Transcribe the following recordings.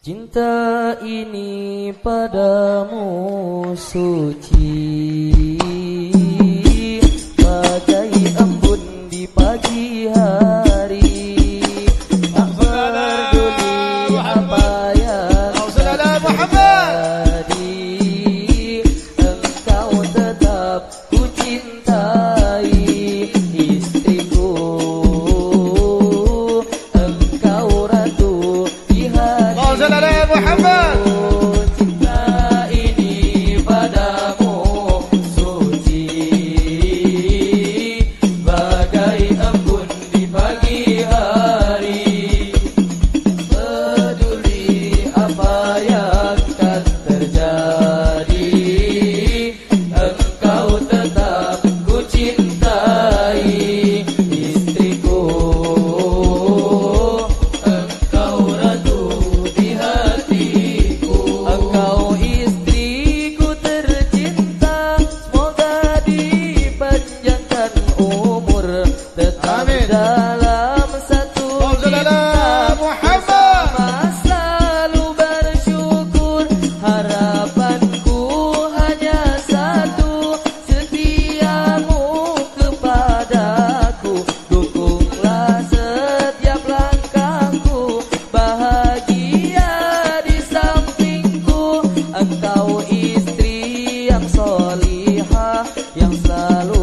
Cinta ini padamu suci. Bagai embun di pagi hari. Tak berduli apa yang terjadi. Engkau tetap ku salud.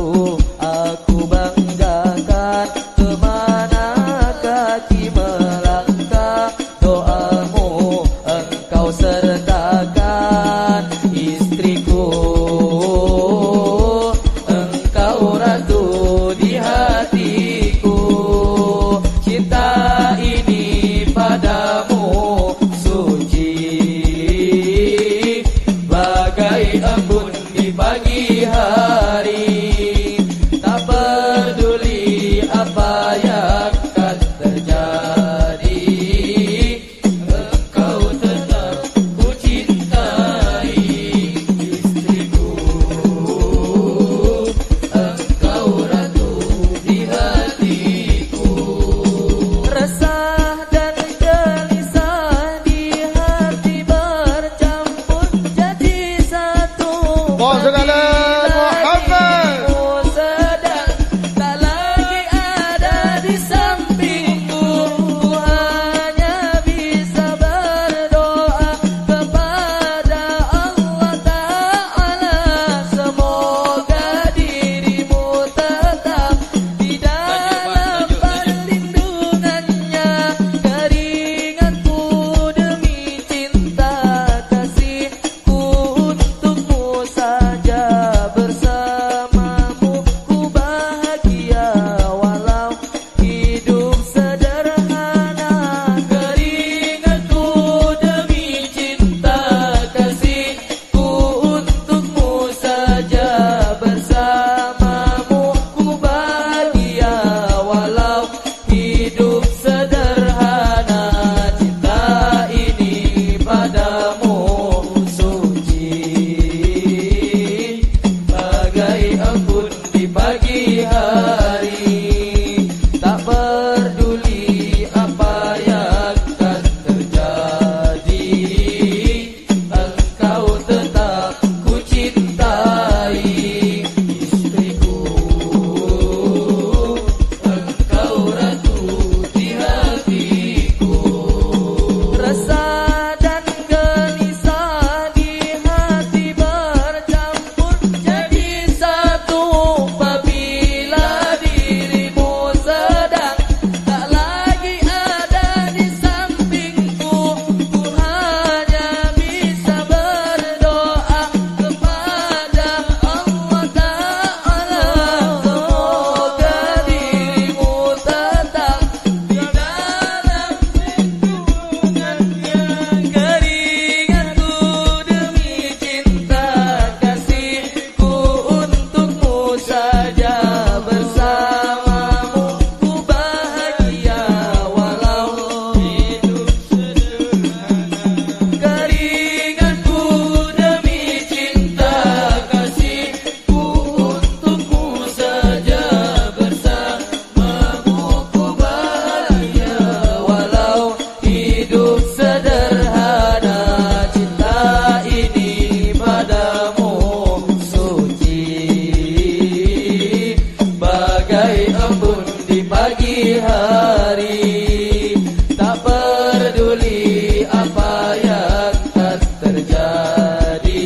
peduli apa yang tak terjadi.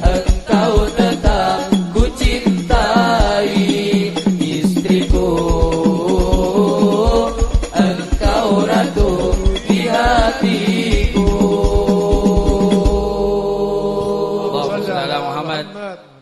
Engkau tetap ku cintai istriku. Engkau ratu di hatiku. Allahumma Muhammad.